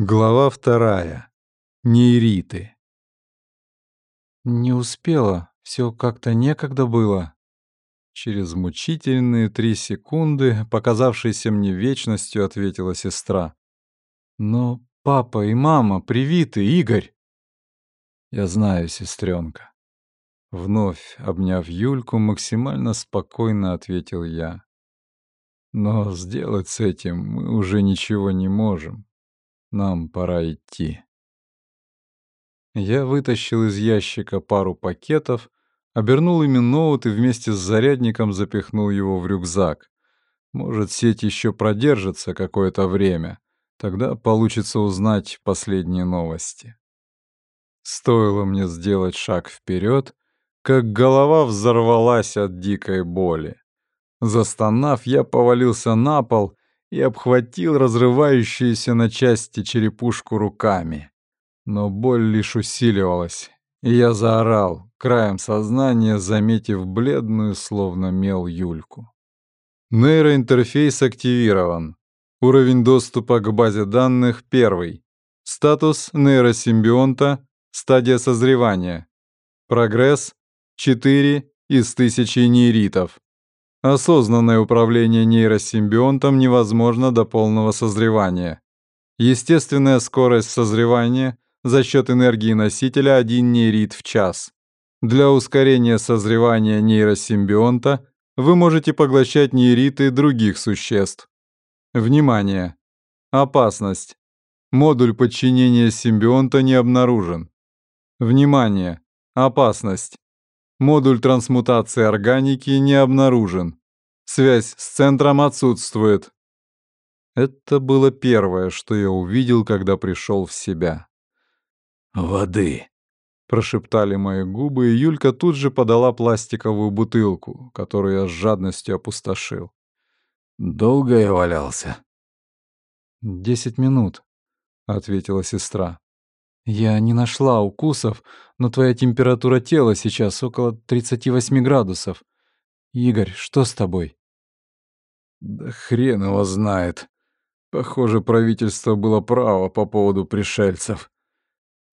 Глава вторая. Нейриты. Не успела, все как-то некогда было. Через мучительные три секунды, показавшиеся мне вечностью, ответила сестра. Но папа и мама привиты, Игорь. Я знаю, сестренка. Вновь обняв Юльку, максимально спокойно ответил я. Но сделать с этим мы уже ничего не можем. Нам пора идти. Я вытащил из ящика пару пакетов, обернул ими ноут и вместе с зарядником запихнул его в рюкзак. Может, сеть еще продержится какое-то время. Тогда получится узнать последние новости. Стоило мне сделать шаг вперед, как голова взорвалась от дикой боли. Застонав, я повалился на пол и обхватил разрывающуюся на части черепушку руками. Но боль лишь усиливалась, и я заорал, краем сознания заметив бледную, словно мел Юльку. Нейроинтерфейс активирован. Уровень доступа к базе данных первый. Статус нейросимбионта, стадия созревания. Прогресс 4 из 1000 нейритов. Осознанное управление нейросимбионтом невозможно до полного созревания. Естественная скорость созревания за счет энергии носителя 1 нейрит в час. Для ускорения созревания нейросимбионта вы можете поглощать нейриты других существ. Внимание! Опасность. Модуль подчинения симбионта не обнаружен. Внимание! Опасность. Модуль трансмутации органики не обнаружен. Связь с центром отсутствует. Это было первое, что я увидел, когда пришел в себя. «Воды!» — прошептали мои губы, и Юлька тут же подала пластиковую бутылку, которую я с жадностью опустошил. «Долго я валялся?» «Десять минут», — ответила сестра. Я не нашла укусов, но твоя температура тела сейчас около 38 градусов. Игорь, что с тобой? Да хрен его знает. Похоже, правительство было право по поводу пришельцев.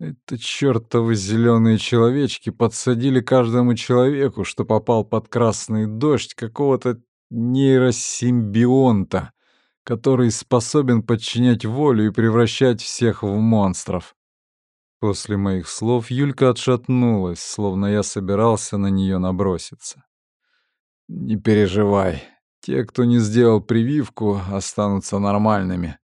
Это чертовы зеленые человечки подсадили каждому человеку, что попал под красный дождь какого-то нейросимбионта, который способен подчинять волю и превращать всех в монстров. После моих слов Юлька отшатнулась, словно я собирался на нее наброситься. «Не переживай. Те, кто не сделал прививку, останутся нормальными.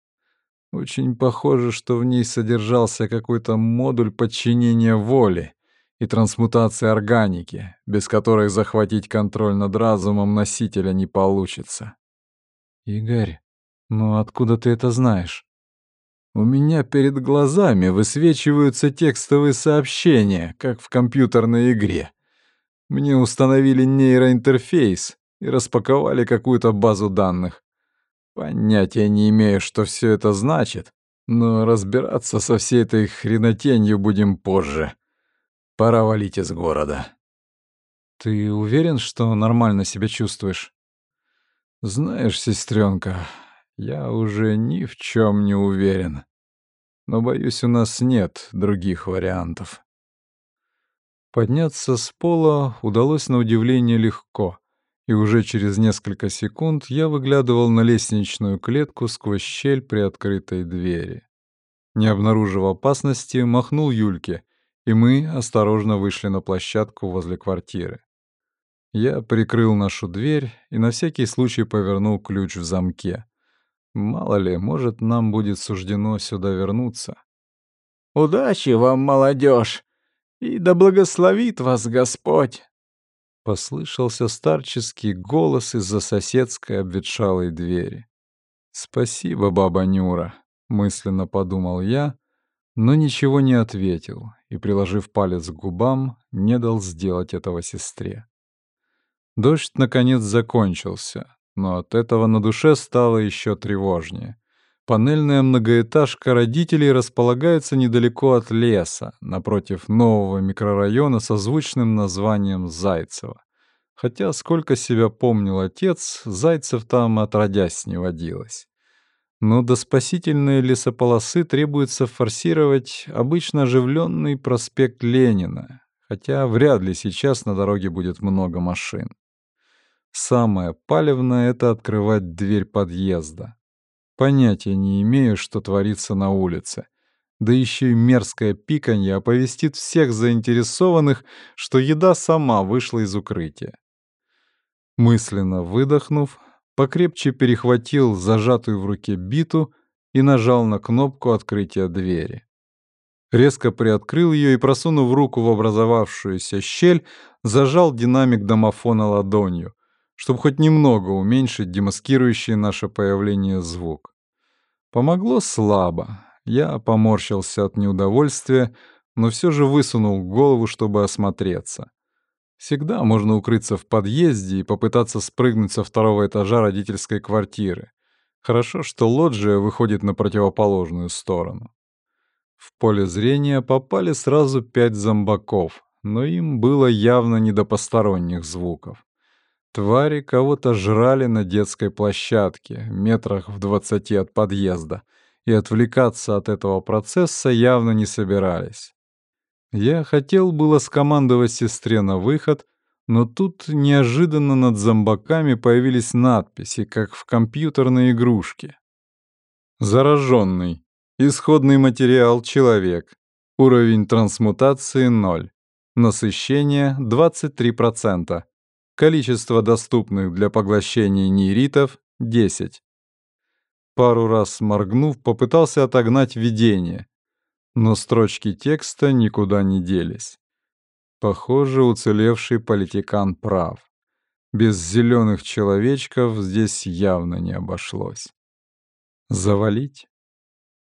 Очень похоже, что в ней содержался какой-то модуль подчинения воли и трансмутации органики, без которой захватить контроль над разумом носителя не получится». «Игорь, ну откуда ты это знаешь?» У меня перед глазами высвечиваются текстовые сообщения, как в компьютерной игре. Мне установили нейроинтерфейс и распаковали какую-то базу данных. Понятия не имею, что все это значит, но разбираться со всей этой хренотенью будем позже. Пора валить из города. Ты уверен, что нормально себя чувствуешь? Знаешь, сестренка, я уже ни в чем не уверен. Но, боюсь, у нас нет других вариантов. Подняться с пола удалось на удивление легко, и уже через несколько секунд я выглядывал на лестничную клетку сквозь щель при открытой двери. Не обнаружив опасности, махнул Юльке, и мы осторожно вышли на площадку возле квартиры. Я прикрыл нашу дверь и на всякий случай повернул ключ в замке. Мало ли, может, нам будет суждено сюда вернуться. «Удачи вам, молодежь, и да благословит вас Господь!» Послышался старческий голос из-за соседской обветшалой двери. «Спасибо, баба Нюра», — мысленно подумал я, но ничего не ответил и, приложив палец к губам, не дал сделать этого сестре. Дождь, наконец, закончился, но от этого на душе стало еще тревожнее. Панельная многоэтажка родителей располагается недалеко от леса, напротив нового микрорайона со звучным названием Зайцево. Хотя, сколько себя помнил отец, зайцев там отродясь не водилось. Но до спасительной лесополосы требуется форсировать обычно оживленный проспект Ленина, хотя вряд ли сейчас на дороге будет много машин. Самое палевное — это открывать дверь подъезда. Понятия не имею, что творится на улице. Да еще и мерзкое пиканье оповестит всех заинтересованных, что еда сама вышла из укрытия. Мысленно выдохнув, покрепче перехватил зажатую в руке биту и нажал на кнопку открытия двери. Резко приоткрыл ее и, просунув руку в образовавшуюся щель, зажал динамик домофона ладонью, чтобы хоть немного уменьшить демаскирующий наше появление звук. Помогло слабо. Я поморщился от неудовольствия, но все же высунул голову, чтобы осмотреться. Всегда можно укрыться в подъезде и попытаться спрыгнуть со второго этажа родительской квартиры. Хорошо, что лоджия выходит на противоположную сторону. В поле зрения попали сразу пять зомбаков, но им было явно не до посторонних звуков. Твари кого-то жрали на детской площадке, метрах в двадцати от подъезда, и отвлекаться от этого процесса явно не собирались. Я хотел было скомандовать сестре на выход, но тут неожиданно над зомбаками появились надписи, как в компьютерной игрушке. Зараженный. Исходный материал человек. Уровень трансмутации 0. Насыщение 23%. Количество доступных для поглощения нейритов 10. Пару раз моргнув, попытался отогнать видение, но строчки текста никуда не делись. Похоже, уцелевший политикан прав. Без зеленых человечков здесь явно не обошлось. Завалить?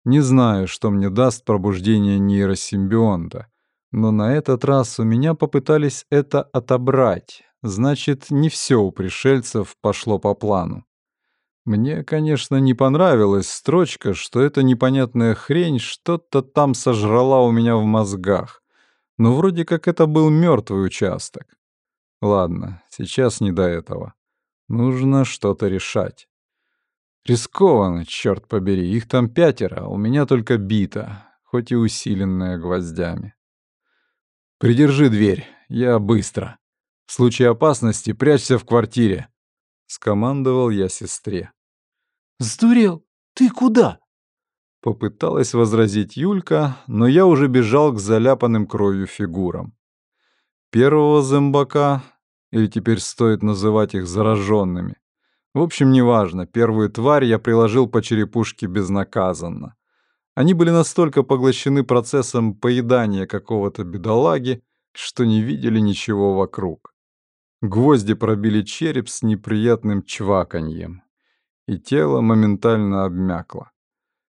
Не знаю, что мне даст пробуждение нейросимбионта, но на этот раз у меня попытались это отобрать. Значит, не все у пришельцев пошло по плану. Мне, конечно, не понравилась строчка, что эта непонятная хрень что-то там сожрала у меня в мозгах. Но вроде как это был мертвый участок. Ладно, сейчас не до этого. Нужно что-то решать. Рискованно, черт побери, их там пятеро, а у меня только бита, хоть и усиленная гвоздями. Придержи дверь, я быстро. В случае опасности прячься в квартире. Скомандовал я сестре. «Сдурел? Ты куда?» Попыталась возразить Юлька, но я уже бежал к заляпанным кровью фигурам. Первого зомбака, или теперь стоит называть их зараженными. В общем, неважно, первую тварь я приложил по черепушке безнаказанно. Они были настолько поглощены процессом поедания какого-то бедолаги, что не видели ничего вокруг. Гвозди пробили череп с неприятным чваканьем, и тело моментально обмякло.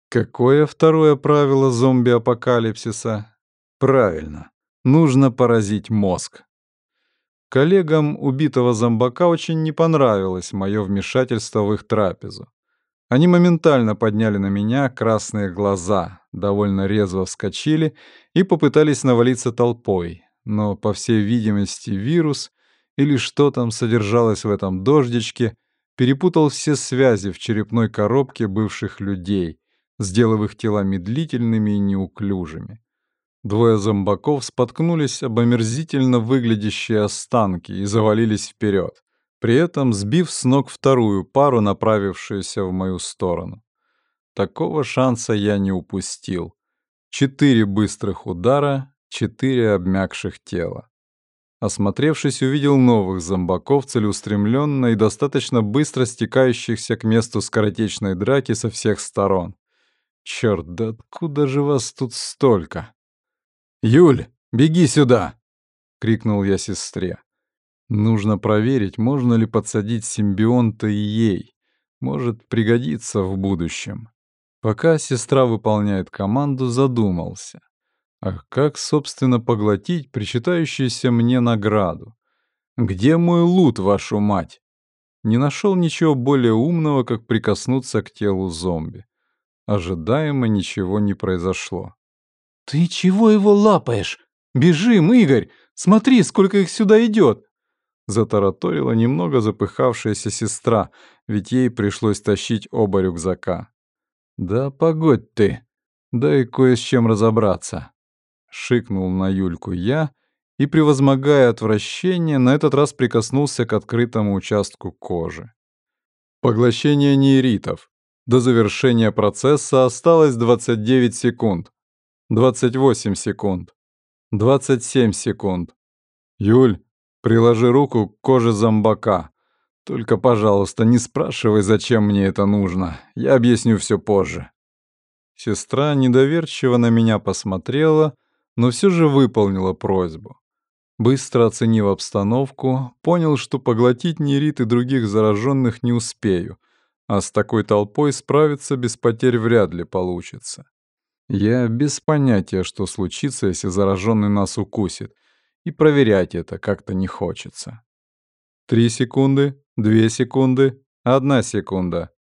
Какое второе правило зомби-апокалипсиса? Правильно, нужно поразить мозг. Коллегам убитого зомбака очень не понравилось мое вмешательство в их трапезу. Они моментально подняли на меня красные глаза, довольно резво вскочили и попытались навалиться толпой, но, по всей видимости, вирус — или что там содержалось в этом дождичке, перепутал все связи в черепной коробке бывших людей, сделав их тела медлительными и неуклюжими. Двое зомбаков споткнулись об омерзительно выглядящие останки и завалились вперед, при этом сбив с ног вторую пару, направившуюся в мою сторону. Такого шанса я не упустил. Четыре быстрых удара, четыре обмякших тела. Осмотревшись, увидел новых зомбаков, целеустремленно и достаточно быстро стекающихся к месту скоротечной драки со всех сторон. Черт, да откуда же вас тут столько? «Юль, беги сюда!» — крикнул я сестре. Нужно проверить, можно ли подсадить симбионта и ей. Может, пригодится в будущем. Пока сестра выполняет команду, задумался. А как, собственно, поглотить причитающуюся мне награду? Где мой лут, вашу мать? Не нашел ничего более умного, как прикоснуться к телу зомби. Ожидаемо ничего не произошло. «Ты чего его лапаешь? Бежим, Игорь! Смотри, сколько их сюда идет!» Затараторила немного запыхавшаяся сестра, ведь ей пришлось тащить оба рюкзака. Да погодь ты, дай кое с чем разобраться. Шикнул на Юльку я и, превозмогая отвращение, на этот раз прикоснулся к открытому участку кожи. Поглощение нейритов. До завершения процесса осталось 29 секунд. 28 секунд. 27 секунд. Юль, приложи руку к коже зомбака. Только, пожалуйста, не спрашивай, зачем мне это нужно. Я объясню все позже. Сестра недоверчиво на меня посмотрела, но все же выполнила просьбу. Быстро оценив обстановку, понял, что поглотить нерит и других зараженных не успею, а с такой толпой справиться без потерь вряд ли получится. Я без понятия, что случится, если зараженный нас укусит, и проверять это как-то не хочется. Три секунды, две секунды, одна секунда.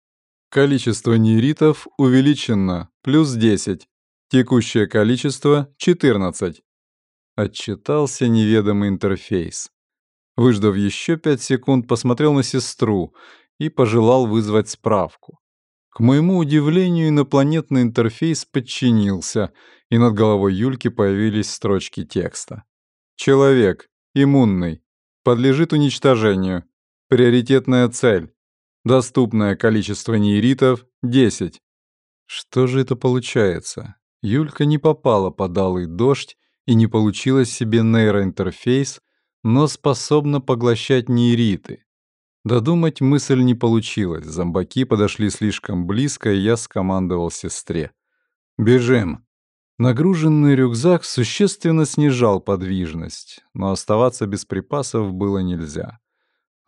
Количество нейритов увеличено, плюс 10. Текущее количество — 14. Отчитался неведомый интерфейс. Выждав еще пять секунд, посмотрел на сестру и пожелал вызвать справку. К моему удивлению, инопланетный интерфейс подчинился, и над головой Юльки появились строчки текста. «Человек, иммунный, подлежит уничтожению. Приоритетная цель. Доступное количество нейритов — 10». Что же это получается? Юлька не попала под алый дождь и не получила себе нейроинтерфейс, но способна поглощать нейриты. Додумать мысль не получилось, зомбаки подошли слишком близко, и я скомандовал сестре. «Бежим!» Нагруженный рюкзак существенно снижал подвижность, но оставаться без припасов было нельзя.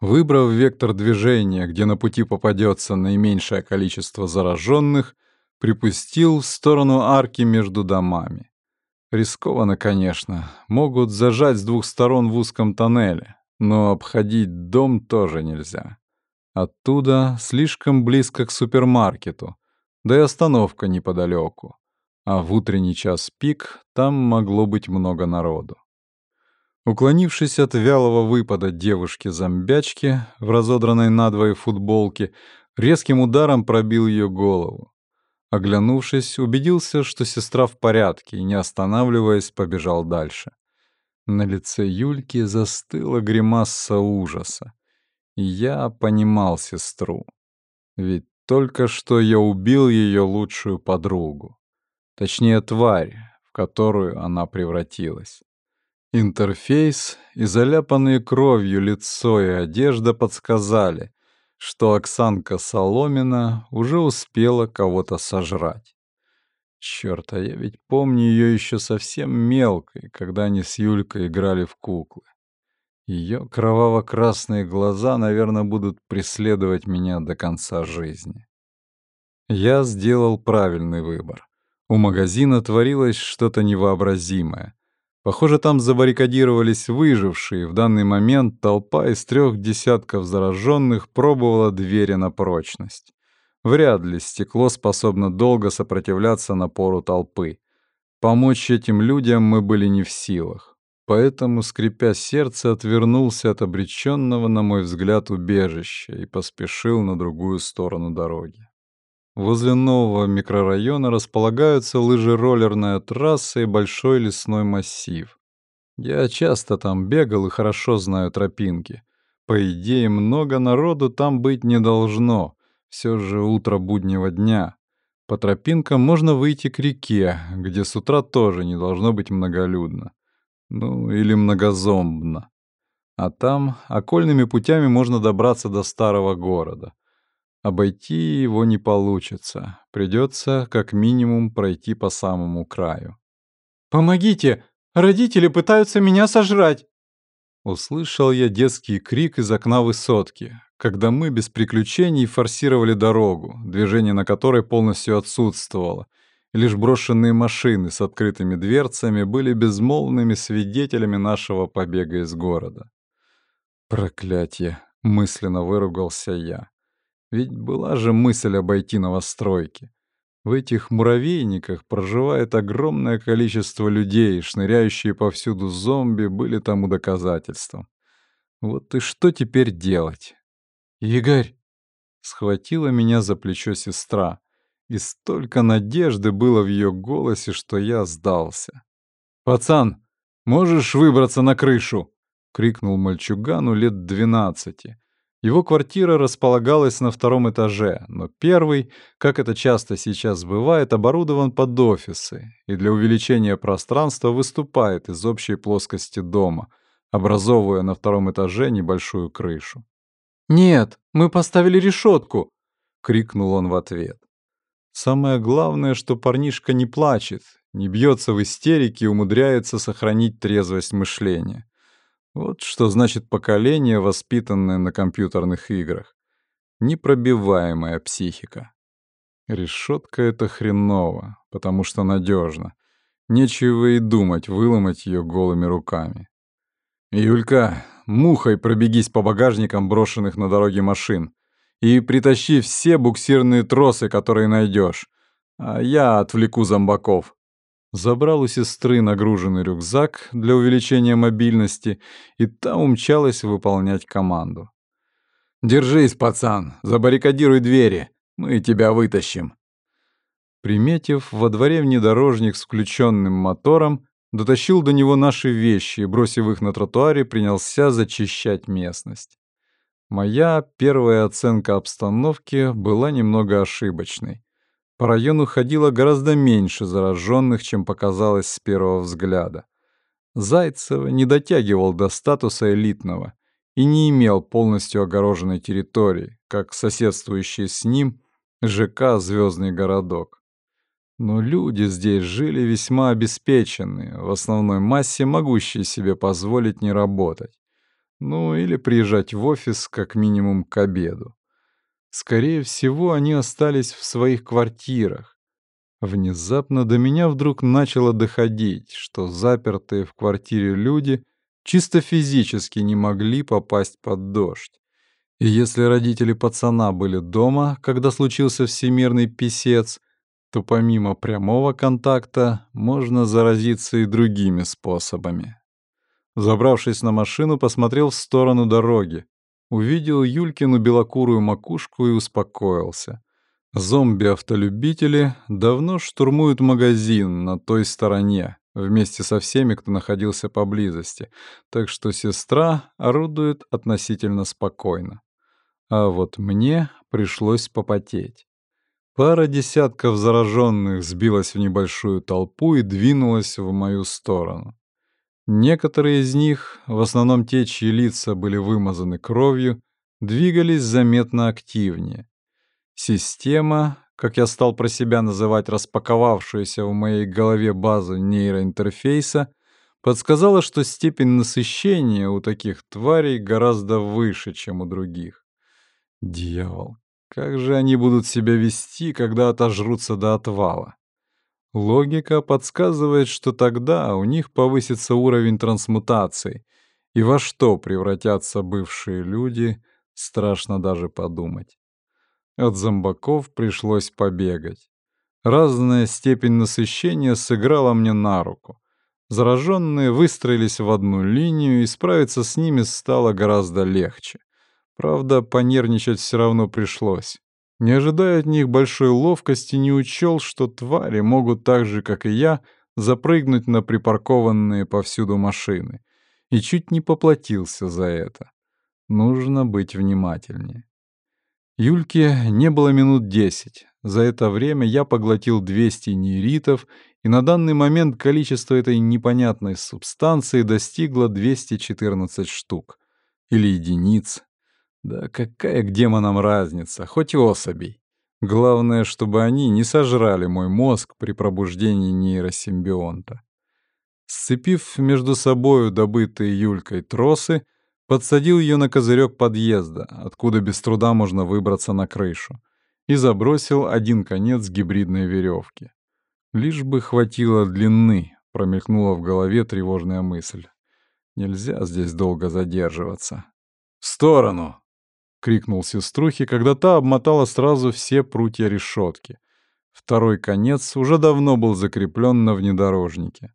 Выбрав вектор движения, где на пути попадется наименьшее количество зараженных, припустил в сторону арки между домами. Рискованно, конечно, могут зажать с двух сторон в узком тоннеле, но обходить дом тоже нельзя. Оттуда слишком близко к супермаркету, да и остановка неподалеку. А в утренний час пик там могло быть много народу. Уклонившись от вялого выпада девушки-зомбячки в разодранной надвое футболке, резким ударом пробил ее голову. Оглянувшись, убедился, что сестра в порядке, и, не останавливаясь, побежал дальше. На лице Юльки застыла гримаса ужаса. И я понимал сестру. Ведь только что я убил ее лучшую подругу. Точнее, тварь, в которую она превратилась. Интерфейс и заляпанные кровью лицо и одежда подсказали, что Оксанка Соломина уже успела кого-то сожрать. Черт, а я ведь помню ее еще совсем мелкой, когда они с Юлькой играли в куклы. Ее кроваво-красные глаза, наверное, будут преследовать меня до конца жизни. Я сделал правильный выбор. У магазина творилось что-то невообразимое. Похоже, там забаррикадировались выжившие. В данный момент толпа из трех десятков зараженных пробовала двери на прочность. Вряд ли стекло способно долго сопротивляться напору толпы. Помочь этим людям мы были не в силах. Поэтому, скрипя сердце, отвернулся от обреченного, на мой взгляд, убежища и поспешил на другую сторону дороги. Возле нового микрорайона располагаются лыжероллерная трасса и большой лесной массив. Я часто там бегал и хорошо знаю тропинки. По идее, много народу там быть не должно — все же утро буднего дня. По тропинкам можно выйти к реке, где с утра тоже не должно быть многолюдно. Ну, или многозомбно. А там окольными путями можно добраться до старого города. Обойти его не получится. Придется как минимум пройти по самому краю. «Помогите! Родители пытаются меня сожрать!» Услышал я детский крик из окна высотки, когда мы без приключений форсировали дорогу, движение на которой полностью отсутствовало. лишь брошенные машины с открытыми дверцами были безмолвными свидетелями нашего побега из города. «Проклятье!» — мысленно выругался я. Ведь была же мысль обойти новостройки. В этих муравейниках проживает огромное количество людей, шныряющие повсюду зомби были тому доказательством. Вот и что теперь делать? «Игорь!» — схватила меня за плечо сестра. И столько надежды было в ее голосе, что я сдался. «Пацан, можешь выбраться на крышу?» — крикнул мальчугану лет двенадцати. Его квартира располагалась на втором этаже, но первый, как это часто сейчас бывает, оборудован под офисы и для увеличения пространства выступает из общей плоскости дома, образовывая на втором этаже небольшую крышу. «Нет, мы поставили решетку!» — крикнул он в ответ. Самое главное, что парнишка не плачет, не бьется в истерике и умудряется сохранить трезвость мышления. Вот что значит поколение, воспитанное на компьютерных играх. Непробиваемая психика. Решетка — это хреново, потому что надежно. Нечего и думать выломать ее голыми руками. «Юлька, мухой пробегись по багажникам брошенных на дороге машин и притащи все буксирные тросы, которые найдешь, а я отвлеку зомбаков забрал у сестры нагруженный рюкзак для увеличения мобильности, и та умчалась выполнять команду. «Держись, пацан, забаррикадируй двери, мы тебя вытащим». Приметив во дворе внедорожник с включенным мотором, дотащил до него наши вещи и, бросив их на тротуаре, принялся зачищать местность. Моя первая оценка обстановки была немного ошибочной. По району ходило гораздо меньше зараженных, чем показалось с первого взгляда. Зайцева не дотягивал до статуса элитного и не имел полностью огороженной территории, как соседствующий с ним ЖК «Звездный городок». Но люди здесь жили весьма обеспеченные, в основной массе могущие себе позволить не работать. Ну или приезжать в офис как минимум к обеду. Скорее всего, они остались в своих квартирах. Внезапно до меня вдруг начало доходить, что запертые в квартире люди чисто физически не могли попасть под дождь. И если родители пацана были дома, когда случился всемирный писец, то помимо прямого контакта можно заразиться и другими способами. Забравшись на машину, посмотрел в сторону дороги. Увидел Юлькину белокурую макушку и успокоился. Зомби-автолюбители давно штурмуют магазин на той стороне, вместе со всеми, кто находился поблизости, так что сестра орудует относительно спокойно. А вот мне пришлось попотеть. Пара десятков зараженных сбилась в небольшую толпу и двинулась в мою сторону. Некоторые из них, в основном те, чьи лица были вымазаны кровью, двигались заметно активнее. Система, как я стал про себя называть распаковавшуюся в моей голове базу нейроинтерфейса, подсказала, что степень насыщения у таких тварей гораздо выше, чем у других. Дьявол, как же они будут себя вести, когда отожрутся до отвала? Логика подсказывает, что тогда у них повысится уровень трансмутации, и во что превратятся бывшие люди, страшно даже подумать. От зомбаков пришлось побегать. Разная степень насыщения сыграла мне на руку. Зараженные выстроились в одну линию, и справиться с ними стало гораздо легче. Правда, понервничать все равно пришлось. Не ожидая от них большой ловкости, не учел, что твари могут так же, как и я, запрыгнуть на припаркованные повсюду машины. И чуть не поплатился за это. Нужно быть внимательнее. Юльке не было минут десять. За это время я поглотил 200 нейритов, и на данный момент количество этой непонятной субстанции достигло 214 штук. Или единиц, да какая к демонам разница, хоть особей. Главное, чтобы они не сожрали мой мозг при пробуждении нейросимбионта. Сцепив между собою добытые Юлькой тросы, подсадил ее на козырек подъезда, откуда без труда можно выбраться на крышу, и забросил один конец гибридной веревки. Лишь бы хватило длины, промелькнула в голове тревожная мысль. Нельзя здесь долго задерживаться. «В сторону!» Крикнул сеструхе, когда та обмотала сразу все прутья решетки. Второй конец уже давно был закреплен на внедорожнике.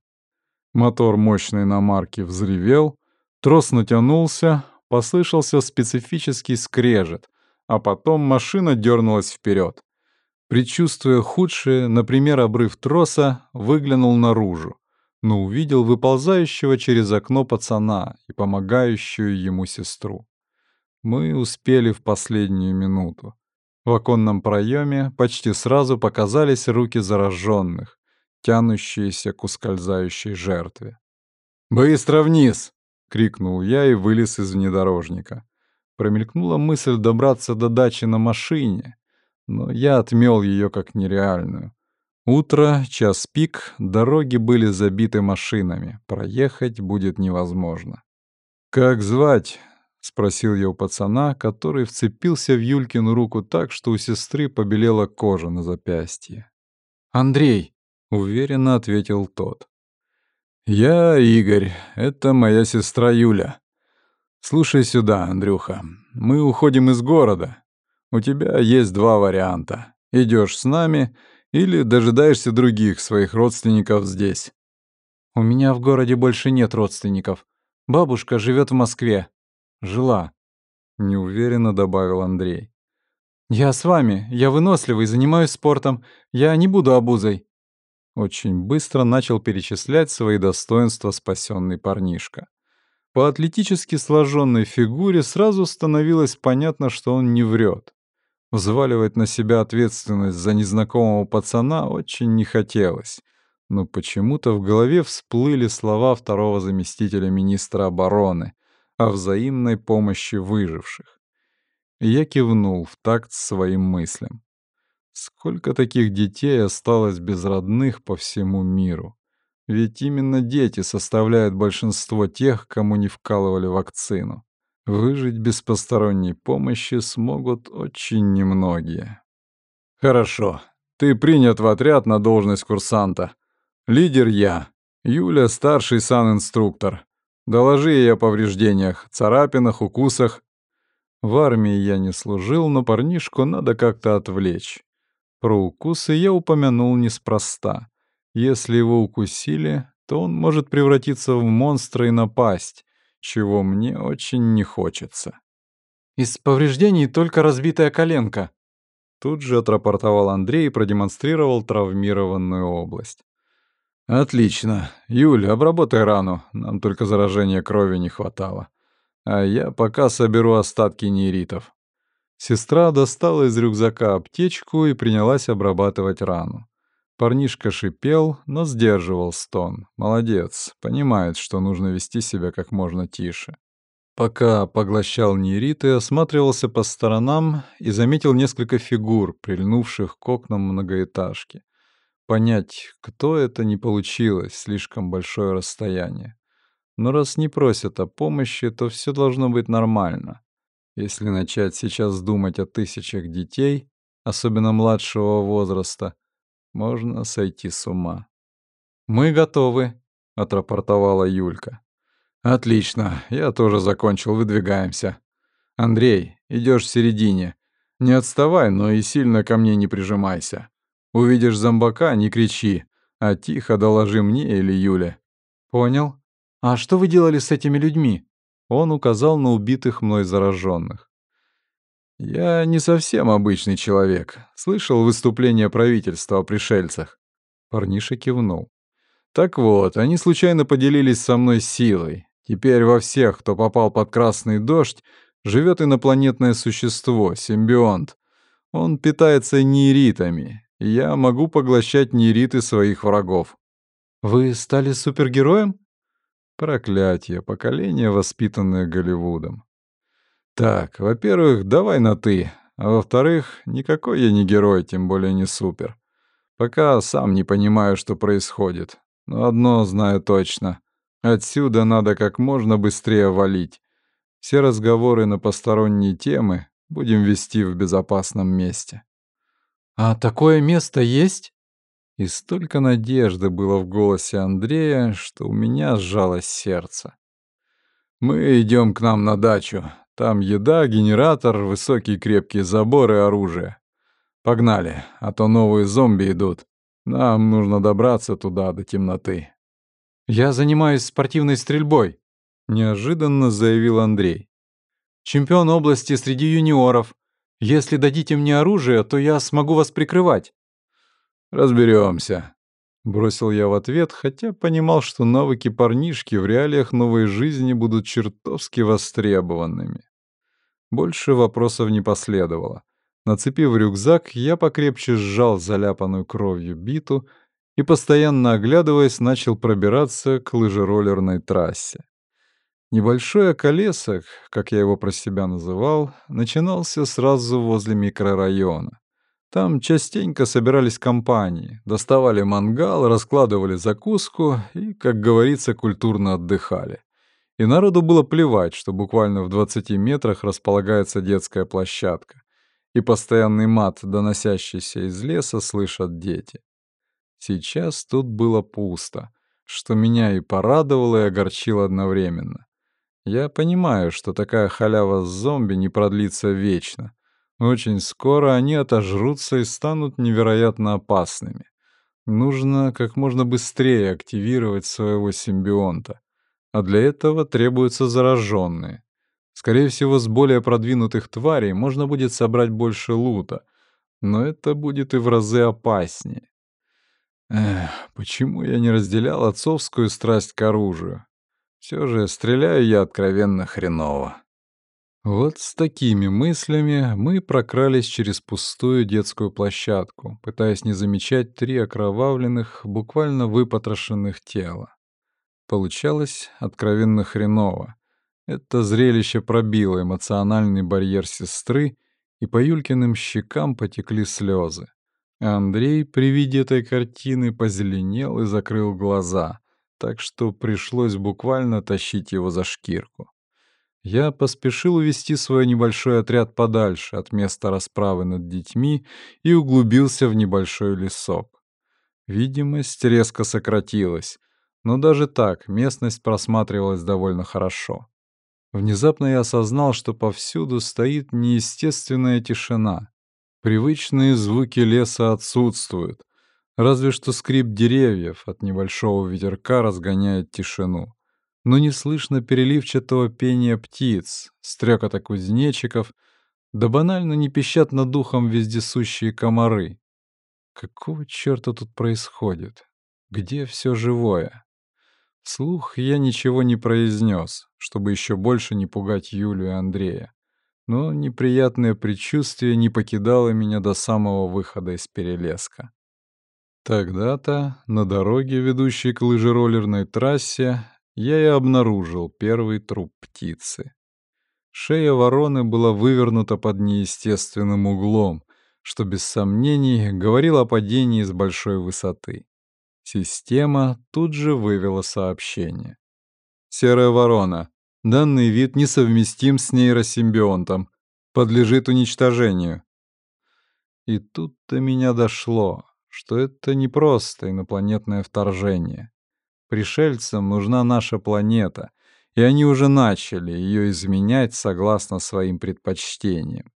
Мотор мощной иномарки взревел, трос натянулся, послышался специфический скрежет, а потом машина дернулась вперед. Предчувствуя худшее, например, обрыв троса, выглянул наружу, но увидел выползающего через окно пацана и помогающую ему сестру. Мы успели в последнюю минуту. В оконном проеме почти сразу показались руки зараженных, тянущиеся к ускользающей жертве. «Быстро вниз!» — крикнул я и вылез из внедорожника. Промелькнула мысль добраться до дачи на машине, но я отмел ее как нереальную. Утро, час пик, дороги были забиты машинами, проехать будет невозможно. «Как звать?» — спросил я у пацана, который вцепился в Юлькину руку так, что у сестры побелела кожа на запястье. «Андрей!» — уверенно ответил тот. «Я Игорь, это моя сестра Юля. Слушай сюда, Андрюха, мы уходим из города. У тебя есть два варианта. Идешь с нами или дожидаешься других своих родственников здесь». «У меня в городе больше нет родственников. Бабушка живет в Москве. Жила», — неуверенно добавил Андрей. «Я с вами. Я выносливый, занимаюсь спортом. Я не буду обузой». Очень быстро начал перечислять свои достоинства спасенный парнишка. По атлетически сложенной фигуре сразу становилось понятно, что он не врет. Взваливать на себя ответственность за незнакомого пацана очень не хотелось, но почему-то в голове всплыли слова второго заместителя министра обороны о взаимной помощи выживших. я кивнул в такт своим мыслям. Сколько таких детей осталось без родных по всему миру? Ведь именно дети составляют большинство тех, кому не вкалывали вакцину. Выжить без посторонней помощи смогут очень немногие. Хорошо. Ты принят в отряд на должность курсанта. Лидер я. Юля — старший сан-инструктор. Доложи ей о повреждениях, царапинах, укусах. В армии я не служил, но парнишку надо как-то отвлечь. Про укусы я упомянул неспроста. Если его укусили, то он может превратиться в монстра и напасть, чего мне очень не хочется. «Из повреждений только разбитая коленка», Тут же отрапортовал Андрей и продемонстрировал травмированную область. «Отлично. Юль, обработай рану. Нам только заражения крови не хватало. А я пока соберу остатки нейритов». Сестра достала из рюкзака аптечку и принялась обрабатывать рану. Парнишка шипел, но сдерживал стон. Молодец, понимает, что нужно вести себя как можно тише. Пока поглощал нейриты, осматривался по сторонам и заметил несколько фигур, прильнувших к окнам многоэтажки. Понять, кто это, не получилось, слишком большое расстояние. Но раз не просят о помощи, то все должно быть нормально. Если начать сейчас думать о тысячах детей, особенно младшего возраста, можно сойти с ума. «Мы готовы», — отрапортовала Юлька. «Отлично, я тоже закончил, выдвигаемся. Андрей, идешь в середине. Не отставай, но и сильно ко мне не прижимайся. Увидишь зомбака, не кричи, а тихо доложи мне или Юле». «Понял. А что вы делали с этими людьми?» Он указал на убитых мной зараженных. «Я не совсем обычный человек. Слышал выступление правительства о пришельцах?» Парниша кивнул. «Так вот, они случайно поделились со мной силой. Теперь во всех, кто попал под красный дождь, живет инопланетное существо, симбионт. Он питается нейритами, я могу поглощать нейриты своих врагов». «Вы стали супергероем?» Проклятие, поколение, воспитанное Голливудом. Так, во-первых, давай на «ты», а во-вторых, никакой я не герой, тем более не супер. Пока сам не понимаю, что происходит. Но одно знаю точно. Отсюда надо как можно быстрее валить. Все разговоры на посторонние темы будем вести в безопасном месте. «А такое место есть?» И столько надежды было в голосе Андрея, что у меня сжалось сердце. «Мы идем к нам на дачу. Там еда, генератор, высокий крепкий забор и оружие. Погнали, а то новые зомби идут. Нам нужно добраться туда до темноты. Я занимаюсь спортивной стрельбой, неожиданно заявил Андрей. Чемпион области среди юниоров. Если дадите мне оружие, то я смогу вас прикрывать. Разберемся, бросил я в ответ, хотя понимал, что навыки парнишки в реалиях новой жизни будут чертовски востребованными. Больше вопросов не последовало. Нацепив рюкзак, я покрепче сжал заляпанную кровью биту и, постоянно оглядываясь, начал пробираться к лыжероллерной трассе. Небольшой околесок, как я его про себя называл, начинался сразу возле микрорайона. Там частенько собирались компании, доставали мангал, раскладывали закуску и, как говорится, культурно отдыхали. И народу было плевать, что буквально в 20 метрах располагается детская площадка, и постоянный мат, доносящийся из леса, слышат дети. Сейчас тут было пусто, что меня и порадовало, и огорчило одновременно. Я понимаю, что такая халява с зомби не продлится вечно. Очень скоро они отожрутся и станут невероятно опасными. Нужно как можно быстрее активировать своего симбионта. А для этого требуются зараженные. Скорее всего, с более продвинутых тварей можно будет собрать больше лута, но это будет и в разы опаснее. Эх, почему я не разделял отцовскую страсть к оружию? Все же стреляю я откровенно хреново. Вот с такими мыслями мы прокрались через пустую детскую площадку, пытаясь не замечать три окровавленных, буквально выпотрошенных тела. Получалось откровенно хреново. Это зрелище пробило эмоциональный барьер сестры, и по Юлькиным щекам потекли слезы. Андрей при виде этой картины позеленел и закрыл глаза — так что пришлось буквально тащить его за шкирку. Я поспешил увести свой небольшой отряд подальше от места расправы над детьми и углубился в небольшой лесок. Видимость резко сократилась, но даже так местность просматривалась довольно хорошо. Внезапно я осознал, что повсюду стоит неестественная тишина. Привычные звуки леса отсутствуют, Разве что скрип деревьев от небольшого ветерка разгоняет тишину. Но не слышно переливчатого пения птиц, стрекота кузнечиков, да банально не пищат над духом вездесущие комары. Какого черта тут происходит? Где все живое? Вслух я ничего не произнес, чтобы еще больше не пугать Юлю и Андрея. Но неприятное предчувствие не покидало меня до самого выхода из перелеска. Тогда-то на дороге, ведущей к лыжероллерной трассе, я и обнаружил первый труп птицы. Шея вороны была вывернута под неестественным углом, что без сомнений говорило о падении с большой высоты. Система тут же вывела сообщение. «Серая ворона. Данный вид несовместим с нейросимбионтом. Подлежит уничтожению». И тут-то меня дошло что это не просто инопланетное вторжение. Пришельцам нужна наша планета, и они уже начали ее изменять согласно своим предпочтениям.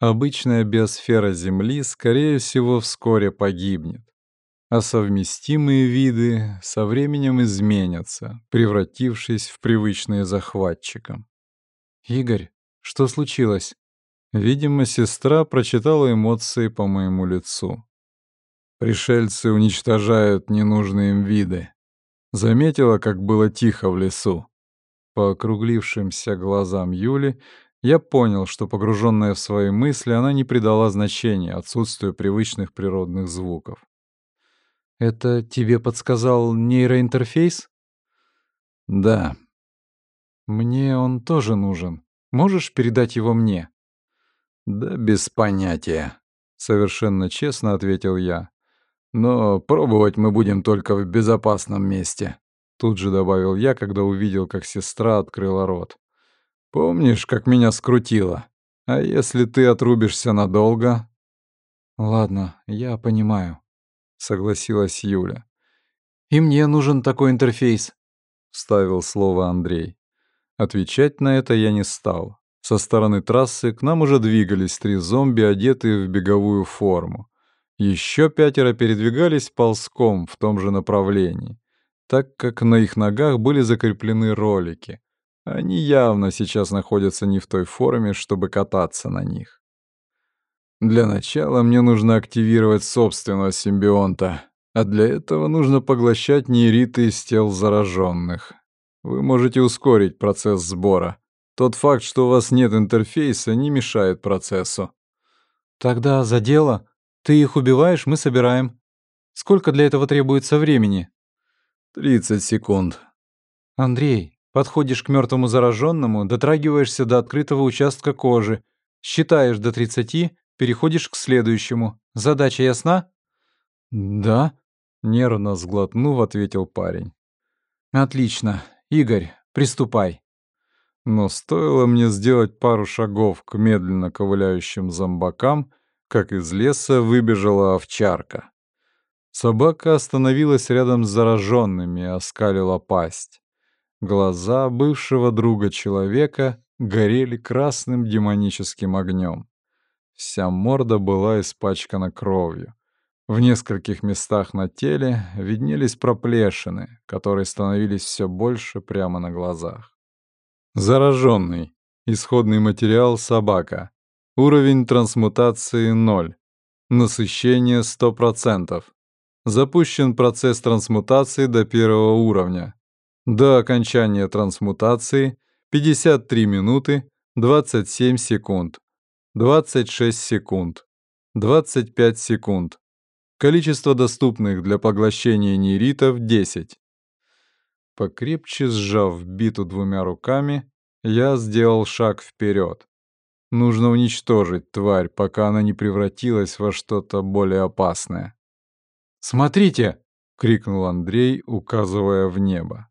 Обычная биосфера Земли, скорее всего, вскоре погибнет, а совместимые виды со временем изменятся, превратившись в привычные захватчикам. «Игорь, что случилось?» Видимо, сестра прочитала эмоции по моему лицу. Пришельцы уничтожают ненужные им виды. Заметила, как было тихо в лесу. По округлившимся глазам Юли я понял, что погруженная в свои мысли, она не придала значения отсутствию привычных природных звуков. «Это тебе подсказал нейроинтерфейс?» «Да». «Мне он тоже нужен. Можешь передать его мне?» «Да без понятия», — совершенно честно ответил я. Но пробовать мы будем только в безопасном месте. Тут же добавил я, когда увидел, как сестра открыла рот. Помнишь, как меня скрутило? А если ты отрубишься надолго? Ладно, я понимаю, согласилась Юля. И мне нужен такой интерфейс, вставил слово Андрей. Отвечать на это я не стал. Со стороны трассы к нам уже двигались три зомби, одетые в беговую форму. Еще пятеро передвигались ползком в том же направлении, так как на их ногах были закреплены ролики. Они явно сейчас находятся не в той форме, чтобы кататься на них. Для начала мне нужно активировать собственного симбионта, а для этого нужно поглощать нейриты из тел зараженных. Вы можете ускорить процесс сбора. Тот факт, что у вас нет интерфейса, не мешает процессу. Тогда за дело. Ты их убиваешь, мы собираем. Сколько для этого требуется времени? 30 секунд. Андрей, подходишь к мертвому зараженному, дотрагиваешься до открытого участка кожи, считаешь до 30, переходишь к следующему. Задача ясна? Да, нервно сглотнув, ответил парень. Отлично. Игорь, приступай. Но стоило мне сделать пару шагов к медленно ковыляющим зомбакам, как из леса выбежала овчарка. Собака остановилась рядом с зараженными и оскалила пасть. Глаза бывшего друга человека горели красным демоническим огнем. Вся морда была испачкана кровью. В нескольких местах на теле виднелись проплешины, которые становились все больше прямо на глазах. Зараженный. Исходный материал собака. Уровень трансмутации 0. Насыщение 100%. Запущен процесс трансмутации до первого уровня. До окончания трансмутации 53 минуты 27 секунд. 26 секунд. 25 секунд. Количество доступных для поглощения нейритов 10. Покрепче сжав биту двумя руками, я сделал шаг вперед. Нужно уничтожить тварь, пока она не превратилась во что-то более опасное. «Смотрите!» — крикнул Андрей, указывая в небо.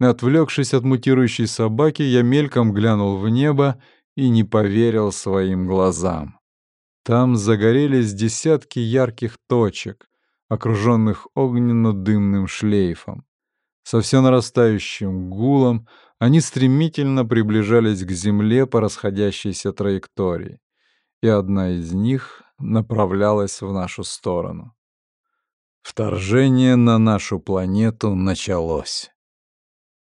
Отвлекшись от мутирующей собаки, я мельком глянул в небо и не поверил своим глазам. Там загорелись десятки ярких точек, окруженных огненно-дымным шлейфом. Со все нарастающим гулом они стремительно приближались к Земле по расходящейся траектории, и одна из них направлялась в нашу сторону. Вторжение на нашу планету началось.